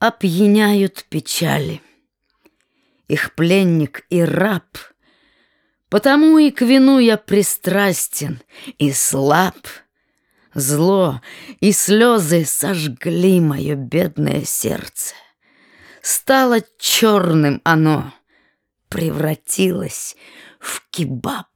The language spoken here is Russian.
опьяняют печали. Их пленник и раб, потому и к вину я пристрастен и слаб. Зло и слезы сожгли мое бедное сердце. Стало черным оно, превратилось в кебаб.